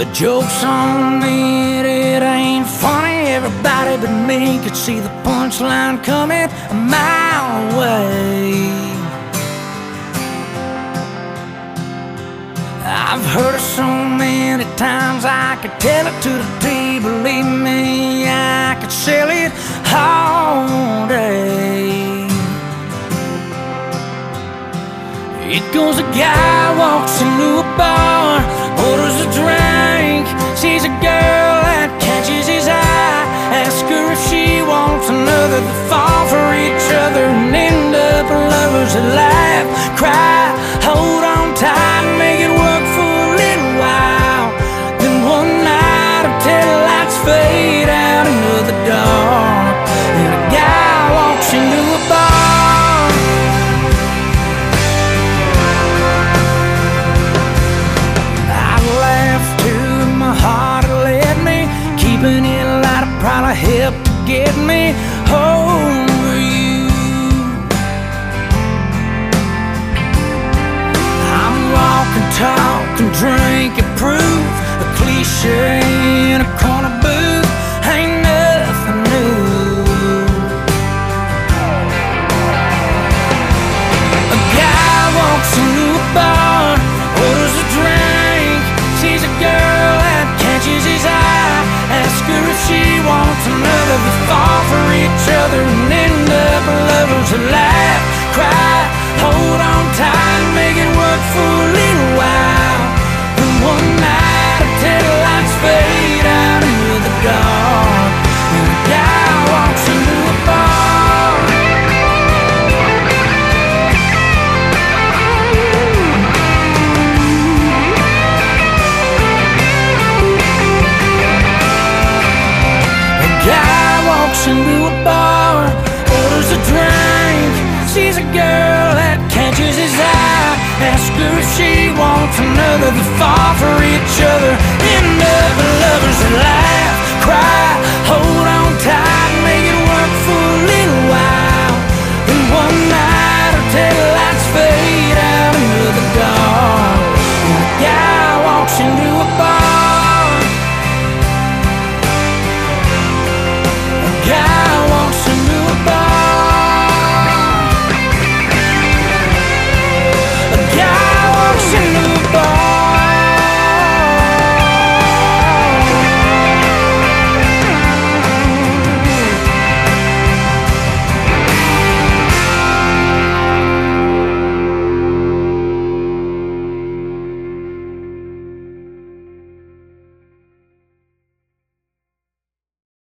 The joke's on me, it ain't funny. Everybody but me could see the punchline coming a mile away. I've heard it so many times I could tell it to the T. Believe me, I could sell it all day. It goes a guy walks into a bar, orders a drink, that laugh, cry, hold on tight, make it work for a little while. Then one night, a taillights fade out into the dark, and a guy walks into a bar. I laughed too, my heart led me. Keeping it light probably helped to get me that laugh, cry, hold on tight, and make it work for a little while. Then one night, a taillights fade out into the dark, and a guy walks into a bar. A guy walks into a bar,